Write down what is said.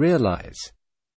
realize